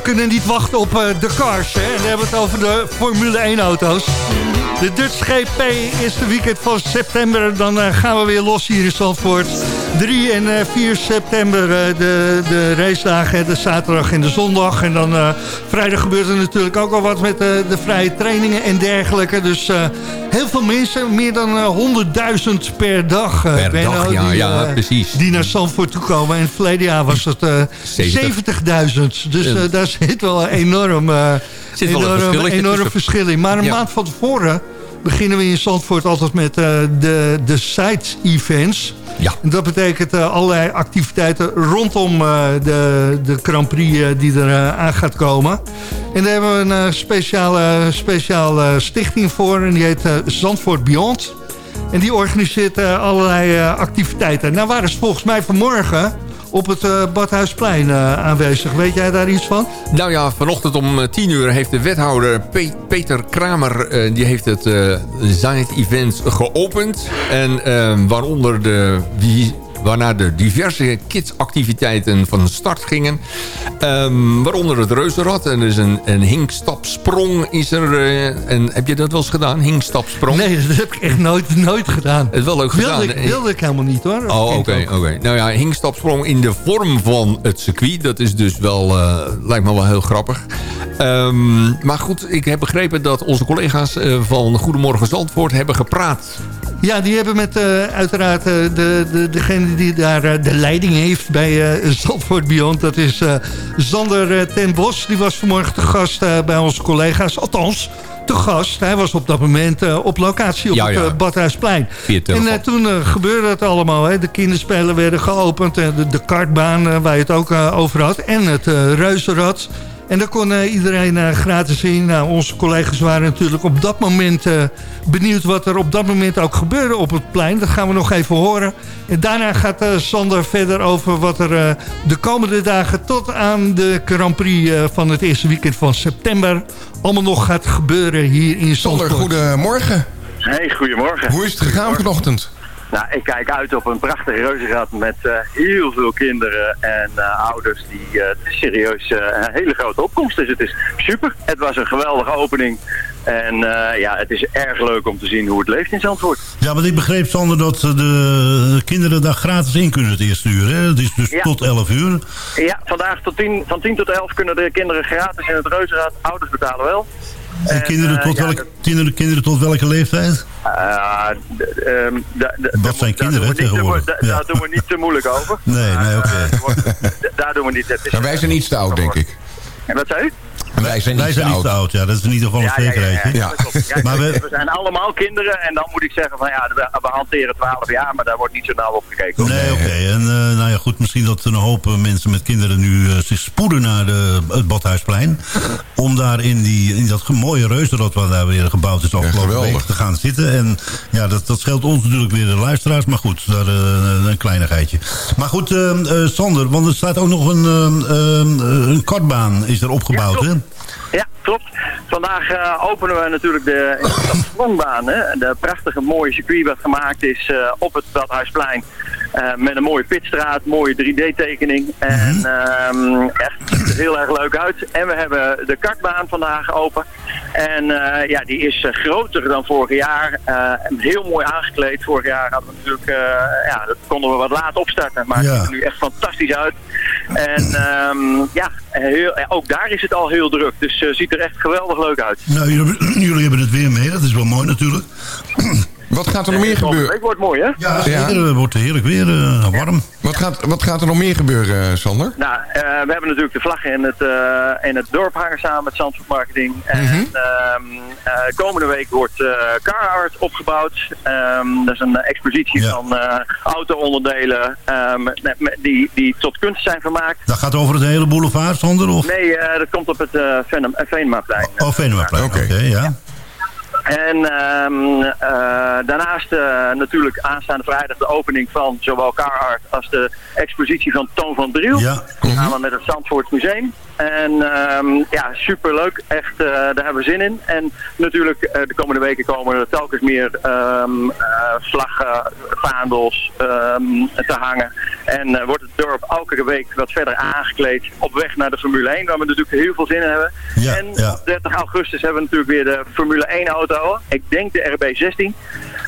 K: Kunnen niet wachten op uh, de cars. Hè? Hebben het over de Formule 1 auto's. De Dutch GP is de weekend van september. Dan uh, gaan we weer los hier in Zandvoort. 3 en uh, eh, 4 september de, de racedagen. De zaterdag en de zondag. En dan vrijdag gebeurt er natuurlijk ook al wat met de vrije trainingen en dergelijke. Dus heel veel mensen, meer dan 100.000 per dag.
I: per dag, ja,
K: die,
I: ja, precies.
K: Die naar Zandvoort toe komen. En verleden jaar was het 70.000. dus daar zit wel enorm,
I: zit wel een
K: enorm verschil in. Maar een maand van tevoren beginnen we in Zandvoort altijd met uh, de, de site-events.
I: Ja.
K: En dat betekent uh, allerlei activiteiten rondom uh, de, de Grand Prix die er aan gaat komen. En daar hebben we een speciale, speciale stichting voor. En die heet Zandvoort Beyond. En die organiseert allerlei activiteiten. Nou waren ze volgens mij vanmorgen op het uh, Badhuisplein uh, aanwezig. Weet jij daar iets van?
I: Nou ja, vanochtend om 10 uur heeft de wethouder Pe Peter Kramer... Die heeft het Zait Event geopend. En waaronder de Waarna de diverse kidsactiviteiten van start gingen. Ehm, waaronder het reuzenrad. En dus een, een hinkstapsprong is er. eh, en heb je dat wel eens gedaan? Hinkstapsprong?
K: Nee, dat heb ik echt nooit, nooit gedaan.
I: Het is wel leuk
K: wilde
I: gedaan.
K: Ik, wilde ik helemaal niet hoor.
I: Oh, oké, oké. Nou ja, hinkstapsprong in de vorm van het circuit. Dat is dus wel, eh, lijkt me wel heel grappig. Ehm, maar goed, ik heb begrepen dat onze collega's eh, van Goedemorgen Zandvoort hebben gepraat.
K: Ja, die hebben met eh, uiteraard eh, de, de, degene die daar eh, de leiding heeft bij eh Zandvoort Beyond. Dat is Zander ten Bos. Die was vanmorgen te gast bij onze collega's. Althans, te gast. Hij was op dat moment op locatie op
I: Ja,
K: het
I: ja.
K: Badhuisplein. En toen gebeurde het allemaal. Hè. De kinderspelen werden geopend. en de, de kartbaan waar je het ook over had. En het reuzenrad. En daar kon eh, iedereen eh, gratis in. Nou, onze collega's waren natuurlijk op dat moment eh, benieuwd wat er op dat moment ook gebeurde op het plein. Dat gaan we nog even horen. En daarna gaat eh, Sander verder over wat er eh, de komende dagen tot aan de Grand Prix eh, van het eerste weekend van september allemaal nog gaat gebeuren hier in
Q: Sander,
K: Zandvoort.
Q: goedemorgen.
R: Hey, goedemorgen.
Q: Hoe is het gegaan vanochtend?
R: Nou, ik kijk uit op een prachtig reuzenrad met eh, heel veel kinderen en eh, ouders. Die, het is serieus een hele grote opkomst. Dus het is super. Het was een geweldige opening. En ja, het is erg leuk om te zien hoe het leeft in Zandvoort.
S: Ja, want ik begreep, Sander, dat de kinderen daar gratis in kunnen het eerste uur. Hè? Het is dus
R: Ja.
S: tot 11 uur.
R: Ja, vandaag tot 10, van 10 tot 11 kunnen de kinderen gratis in het reuzenrad. Ouders betalen wel.
S: En kinderen,
R: eh,
S: tot
R: ja,
S: welke, kinderen, kinderen tot welke leeftijd?
R: Uh, d- ehm, da- da-
S: Wat zijn kinderen
R: te
S: tegenwoordig?
R: Daar doen we niet te moeilijk over.
S: Nee, nee, oké.
R: D- Daar doen we niet. Het is,
Q: Maar wij zijn iets te oud, denk ik.
R: En wat zei u?
Q: Wij zijn
S: Wij
Q: iets
S: zijn
Q: te
S: niet te
Q: oud.
S: ja. Dat is in ieder geval een
R: Ja, ja, ja,
S: zekerheidje.
R: ja. Ja,
S: Maar
R: we, zijn allemaal kinderen en dan moet ik zeggen van ja, we, we hanteren 12 jaar, maar daar wordt niet zo nauw op gekeken. hoor.
S: Nee, oké. En eh, nou ja, goed, misschien dat een hoop mensen met kinderen nu eh, zich spoeden naar de, het Badhuisplein. Om daar in, die, in dat mooie reuzenrad wat daar weer gebouwd is afgelopen week te gaan zitten. En ja, dat, dat scheelt ons natuurlijk weer de luisteraars. Maar goed, daar, eh, een kleinigheidje. Maar goed, eh, eh, Sander, want er staat ook nog een, een kartbaan is er opgebouwd, hè?
R: Ja, klopt. Vandaag eh, openen we natuurlijk de sprongbaan. Hè? De prachtige mooie circuit wat gemaakt is eh, op het Badhuisplein. Eh, met een mooie pitstraat, mooie 3D-tekening. En ehm, echt ziet er heel erg leuk uit. En we hebben de kartbaan vandaag open. En ja, die is groter dan vorig jaar. Heel mooi aangekleed. Vorig jaar hadden we natuurlijk, ja, dat konden we wat laat opstarten. Maar het ziet er nu echt fantastisch uit. En ehm, ja, heel, eh, ook daar is het al heel druk. Dus het ziet er echt geweldig leuk uit.
S: Nou, jullie hebben het weer mee. Dat is wel mooi natuurlijk.
Q: Wat gaat er nog meer gebeuren?
R: week wordt mooi, hè?
S: Ja. Het wordt heerlijk weer, eh, warm.
Q: Wat gaat, wat gaat er nog meer gebeuren, eh, Sander?
R: Nou, eh, we hebben natuurlijk de vlaggen in het, eh, in het dorp hangen samen met Zandvoort Marketing. En
Q: Mhm.
R: ehm, eh, komende week wordt uh, Carhartt opgebouwd. Ehm, dat is een expositie
S: Ja.
R: van eh, auto-onderdelen ehm, met- met- die, die tot kunst zijn vermaakt.
S: Dat gaat over het hele boulevard, Sander? Of?
R: Nee, eh, dat komt op het uh, Venemaplein.
S: Oh, Venemaplein, oké, ja.
R: En ehm, eh, daarnaast eh, natuurlijk aanstaande vrijdag de opening van zowel Carhartt als de expositie van Toon van Driel.
S: Ja.
R: Samen met het Zandvoort Museum. En ehm, ja, superleuk. Echt, eh, daar hebben we zin in. En natuurlijk eh, de komende weken komen er telkens meer ehm, eh, vlaggen, vaandels ehm, te hangen. En wordt het dorp elke week wat verder aangekleed op weg naar de Formule 1. Waar we natuurlijk heel veel zin in hebben.
S: Ja,
R: en
S: ja.
R: op 30 augustus hebben we natuurlijk weer de Formule 1 auto. Ik denk de RB16.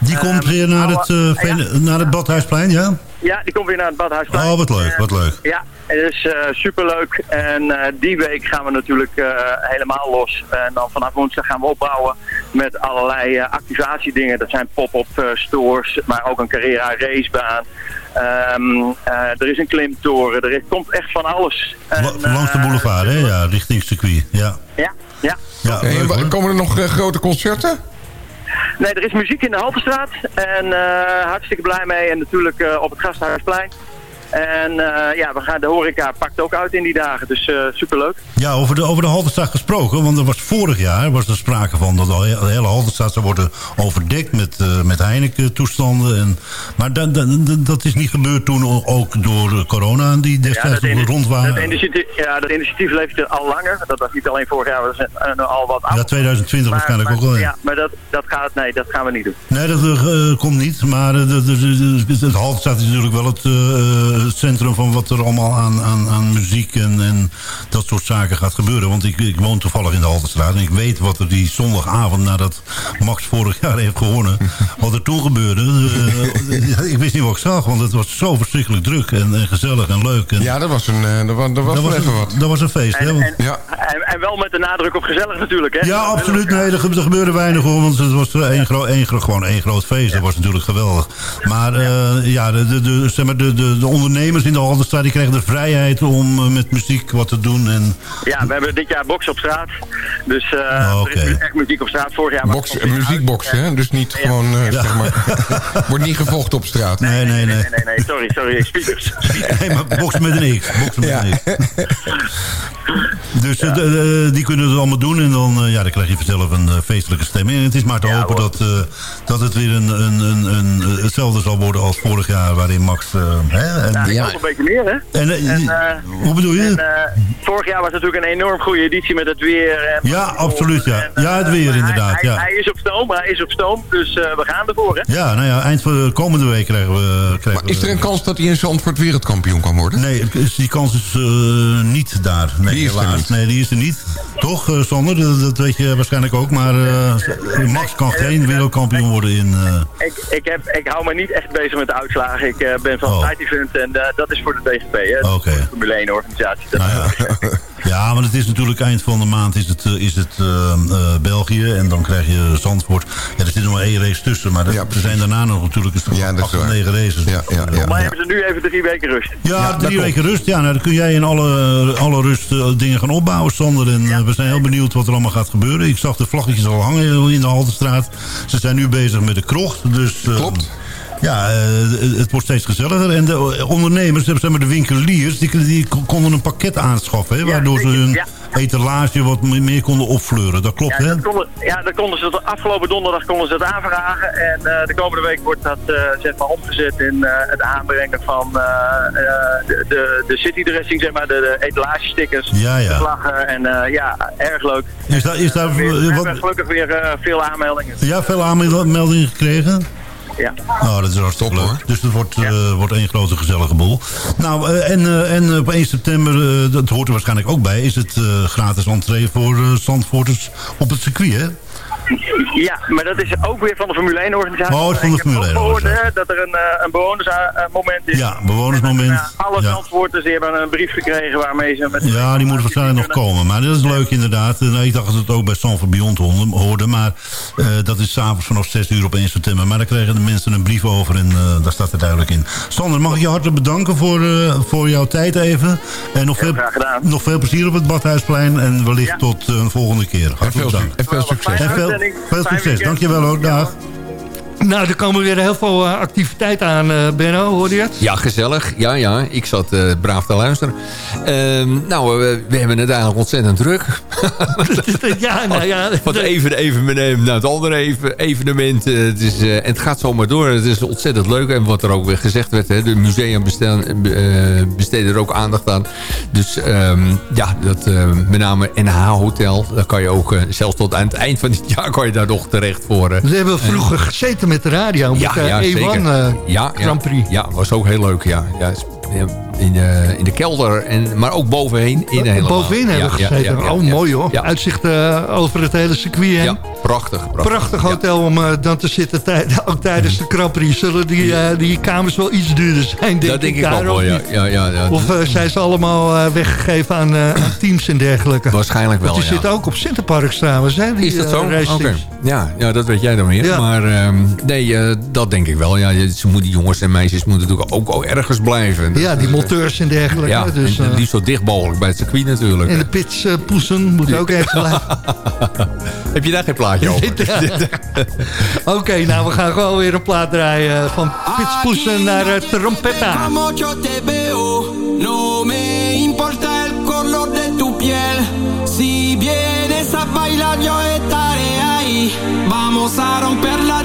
S: Die komt weer naar het, eh, Ven- naar het Badhuisplein, ja?
R: Ja, die komt weer naar het Badhuisplein.
S: Oh, wat leuk, wat leuk.
R: Ja, het is eh, superleuk. En eh, die week gaan we natuurlijk eh, helemaal los. En dan vanaf woensdag gaan we opbouwen met allerlei eh, activatiedingen. Dat zijn pop-up eh, stores, maar ook een Carrera racebaan. Ehm, eh, er is een klimtoren, er is- komt echt van alles. En,
S: La- Langs de
R: eh,
S: boulevard, hè? Ja, richting circuit. Ja.
R: Ja, ja.
S: Ja, leuk,
Q: komen er nog eh, grote concerten?
R: Nee, er is muziek in de Haltestraat. En eh, hartstikke blij mee. En natuurlijk eh, op het Gasthuisplein. En eh, ja, we gaan, de horeca pakt ook uit in die dagen. Dus eh, superleuk.
S: Ja, over de, over de gesproken. Want er was vorig jaar was er sprake van dat de he- de hele Halterstraat zou worden overdekt met, eh, met Heineken-toestanden. En, maar dat, dat, dat is niet gebeurd toen ook door corona die
R: Ja,
S: destijds
R: ini-
S: rond
R: dat,
S: waren.
R: initiatief, ja, dat initiatief leeft er al langer. Dat was niet alleen vorig jaar, dat is al wat
S: Ja,
R: ouder.
S: 2020
R: Maar-
S: waarschijnlijk
R: maar-
S: ook wel. Ja.
R: Ja, maar dat, dat, gaat, nee, dat gaan we niet doen.
S: Nee, dat komt niet. Maar de- het Halterstraat is natuurlijk wel het, het centrum van wat er allemaal aan, aan, aan muziek en, en dat soort zaken gaat gebeuren. Want ik, ik woon toevallig in de Halterstraat en ik weet wat er die zondagavond nadat Max vorig jaar heeft gewonnen, wat er toen gebeurde. Eh, ik wist niet wat ik zag, want het was zo verschrikkelijk druk en, en gezellig en leuk. En,
Q: Ja, dat was, een, eh, dat was, dat was
S: dat
Q: wel
S: was,
Q: even
S: een,
Q: wat.
S: dat was een feest, hè? Want-
Q: Ja.
R: En, en wel met de nadruk op gezellig natuurlijk, hè?
S: ja, absoluut. Nee, er, ge- er gebeurde weinig hoor. Want het was één, gro één, gro- gewoon één groot feest. Dat was natuurlijk geweldig. Maar eh, ja, de, de, de, zeg maar de, de, de ondernemers in de Haldenstraat... die kregen de vrijheid om eh, met muziek wat te doen. En,
R: Ja, we hebben dit jaar box op straat. Dus eh
S: Oh,
R: er is nu echt muziek op straat. Vorig jaar was
Q: Box,
R: het
Q: een muziekbox, hè? Dus niet gewoon, eh, zeg maar... Wordt niet gevochten op straat.
S: nee, nee, nee.
R: Nee, nee, nee, sorry, sorry. Speakers.
S: Nee, maar boksen met een X. Boksen met
Q: Ja.
S: een X. Dus die kunnen het allemaal doen. En dan, ja, dan krijg je vanzelf een feestelijke stemming. En het is maar te hopen dat, eh, dat het weer een, een, een, een, hetzelfde zal worden als vorig jaar. Waarin Max... hè, en,
R: Ja. hoop een beetje meer, hè?
S: En, eh,
R: En, eh,
S: hoe bedoel je?
R: En, eh, vorig jaar was natuurlijk een enorm goede editie met het weer. En
S: Ja, absoluut, ja.
R: En,
S: Ja, het weer inderdaad,
R: Hij,
S: ja.
R: hij is op stoom, hij is op stoom. Dus eh, we gaan ervoor, hè?
S: Ja, nou ja, eind van de komende week krijgen we... Krijgen
Q: Maar is er een kans dat hij in Zandvoort wereldkampioen kan worden?
S: Nee, die kans is eh, niet daar. Nee,
Q: Die is er
S: helaas.
Q: niet.
S: Nee, die is er niet. Toch, eh, Sander? Dat, dat weet je waarschijnlijk ook. Maar eh, Max kan geen wereldkampioen worden in... eh,
R: Ik, ik, heb, ik hou me niet echt bezig met de uitslagen. Ik eh, ben van
S: Oh.
R: event en eh, dat is voor de DGP, hè? Voor de Formule 1 organisatie. Dat
S: Nou ja. ja, maar het is natuurlijk eind van de maand is het, eh, is het eh, eh, België. En dan krijg je Zandvoort. Ja, er zit nog maar één race tussen. Maar er,
Q: Ja,
S: er zijn daarna nog natuurlijk een stuk
Q: Ja,
S: van
Q: dat is
S: acht of negen races.
Q: Ja, ja, ja.
R: Maar hebben ze nu even drie weken rust.
S: Ja, drie weken rust. Ja, nou, dan kun jij in alle, alle rust dingen gaan opbouwen, Sander. En we zijn heel benieuwd wat er allemaal gaat gebeuren. Ik zag de vlaggetjes al hangen in de Haltestraat. Ze zijn nu bezig met de krocht. Dus,
Q: Klopt.
S: Ja, eh, het wordt steeds gezelliger. En de ondernemers, zeg maar de winkeliers, die, die konden een pakket aanschaffen. Hè, waardoor ze hun
R: Ja.
S: etalage wat meer konden opfleuren. Dat klopt,
R: Ja,
S: hè?
R: dat konden, ja, dat konden ze, afgelopen donderdag konden ze dat aanvragen. En eh, de komende week wordt dat eh, zeg maar omgezet in eh, het aanbrengen van eh, eh, de, de, de citydressing, zeg maar, de, de etalagestickers,
S: Ja, ja.
R: de vlaggen. En eh, ja, erg leuk.
S: Is daar, is daar,
R: We
S: eh,
R: hebben gelukkig weer eh, veel aanmeldingen.
S: ja, veel aanmeldingen gekregen?
R: Ja.
S: Nou, dat is hartstikke
Q: Top,
S: leuk.
Q: hoor.
S: Dus het wordt, eh, wordt één grote gezellige boel. Nou, eh, en, eh, en op 1 september, eh, dat hoort er waarschijnlijk ook bij... is het eh, gratis entree voor Zandvoorters op het circuit, hè?
R: Ja, maar dat is ook weer van de Formule 1 organisatie.
S: Oh, van de Formule
R: ook
S: 1
R: gehoord,
S: organisatie.
R: hè, dat er een, eh, een bewonersmoment is.
S: Ja, bewonersmoment.
R: En, eh, alle
S: Ja.
R: transporters die hebben een brief gekregen waarmee ze met...
S: Ja, die moet waarschijnlijk nog komen. Maar dat is leuk inderdaad. Ik dacht dat het ook bij Sanford Beyond hoorde-. Maar eh, dat is s'avonds vanaf 6 uur op 1 september. Maar daar krijgen de mensen een brief over en eh, daar staat het duidelijk in. Sander, mag ik je hartelijk bedanken voor, eh, voor jouw tijd even. En nog veel,
R: graag gedaan.
S: nog veel plezier op het Badhuisplein. En wellicht
R: Ja.
S: tot een volgende keer. Hartelijk
Q: veel,
S: bedankt.
Q: en veel succes.
S: En veel,
R: uitzending.
S: veel succes. Dankjewel hoor. Dag.
K: Nou, er komen weer heel veel eh, activiteit aan, eh Benno, hoorde je het?
I: Ja, gezellig. Ja, ja. Ik zat eh, braaf te luisteren. Ehm, nou, we hebben het eigenlijk ontzettend druk.
K: ja, nou ja.
I: Van het even evenement naar het andere even, evenement. Het, is, en het gaat zomaar door. Het is ontzettend leuk. En wat er ook weer gezegd werd. Hè, de musea besteden, besteden er ook aandacht aan. Dus ehm, ja, dat, met name NH Hotel. Daar kan je ook, zelfs tot aan het eind van dit jaar... kan je daar nog terecht voor.
K: We hebben vroeger gezeten met de radio. Met
I: ja,
K: de
I: ja,
K: E1
I: zeker.
K: eh,
I: ja,
K: Grand Prix.
I: Ja, ja, was ook heel leuk. Ja. Ja, in, de, in de kelder, en, maar ook bovenin. In de
K: Bovenin hebben we gezeten. oh, mooi hoor. Uitzicht eh, over het hele circuit heen.
I: Ja, prachtig. Prachtig,
K: Prachtig hotel om eh, dan te zitten ook tijdens de Grand. Zullen die, eh, die kamers wel iets duurder zijn, denk
I: dat denk ik ook wel,
K: of
I: ja. ja.
K: Of zijn ze allemaal weggegeven aan, teams en dergelijke?
I: Waarschijnlijk wel,
K: Want die zitten ook op Centerparks trouwens, hè? Die,
I: Is dat zo? Oké. Ja, ja, dat weet jij dan weer. Maar ehm, nee, dat denk ik wel. Ja, ze moeten, die jongens en meisjes moeten natuurlijk ook, ook ergens blijven.
K: Ja, die
N: En dergelijke.
I: Ja,
N: dus,
I: en
N: eh,
I: liefst zo dicht mogelijk bij het circuit natuurlijk.
N: en de pitspoesen moeten ook even blijven.
I: Heb je daar geen plaatje over?
N: Oké, nou we gaan gewoon weer een plaat draaien van pitspoesen naar uh, trompetta.
T: Como yo te veo, no me importa el color de tu piel. Si vienes a bailar, yo estaré ahí. Vamos a romper la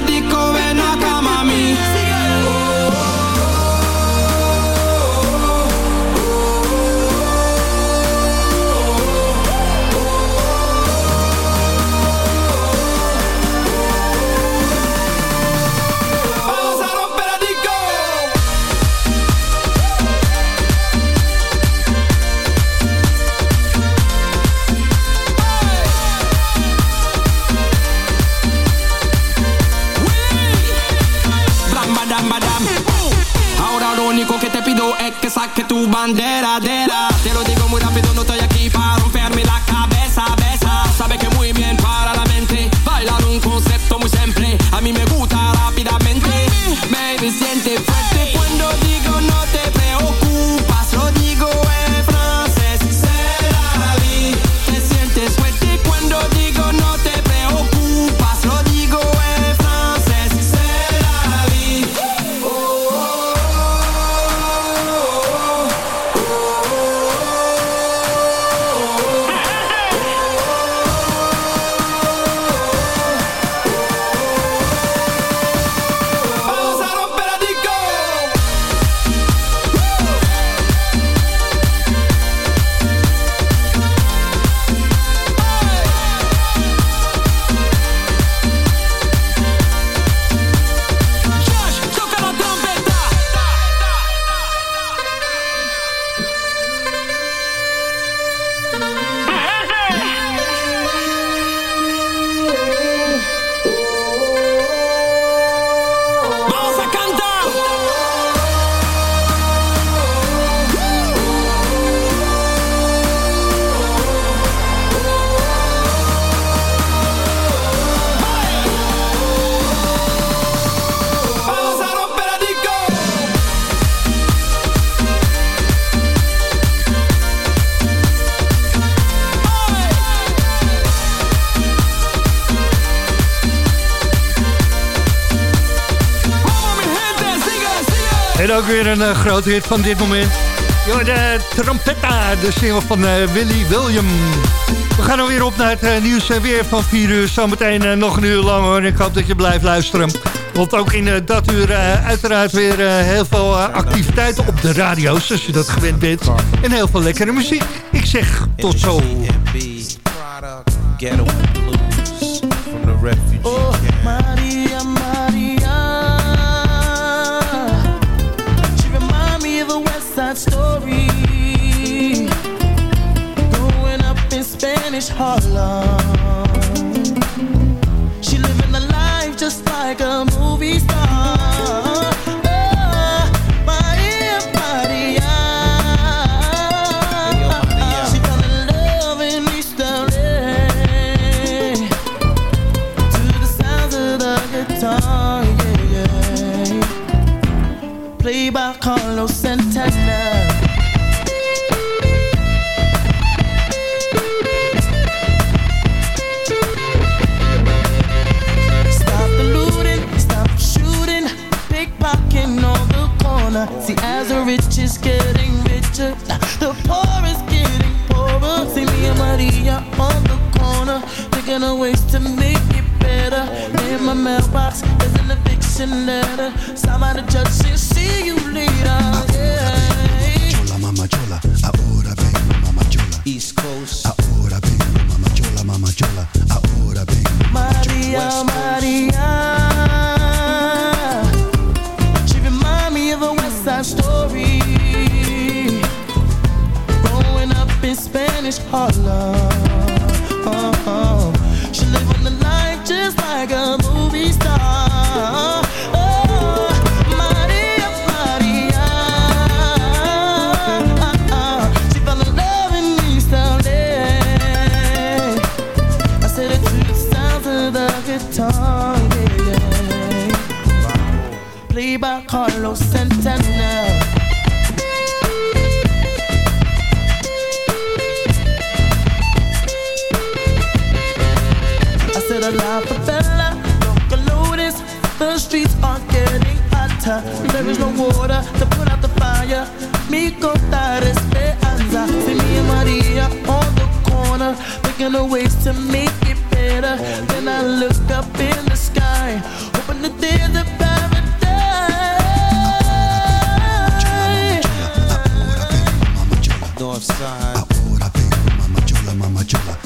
T: único que te pido es que saques tu bandera, dera. Te lo digo muy rápido, no estoy aquí para romperme la cabeza, besa. Sabe que muy bien para la mente. Bailar un concepto muy simple. A mí me gusta rápidamente. Baby, siente fuerte
N: een eh, grote hit van dit moment. Yo, de trompetta, de single van eh, Willy William. We gaan dan weer op naar het eh, nieuws weer van 4 uur. Zometeen nog een uur lang hoor. Ik hoop dat je blijft luisteren. Want ook in dat uur uiteraard weer heel veel activiteiten op de radio. Zoals je dat gewend bent. En heel veel lekkere muziek. Ik zeg tot zo.
T: follow sentinel. I said a lot
U: for fella, don't you notice the streets are getting hotter. There is no water to put out the fire. Mi contar esperanza. See me and Maria on the corner, picking a ways to make it better. Then I look up in the sky, hoping that there's a
V: North side.
N: Ahora vengo, mamá chola, mamá chola.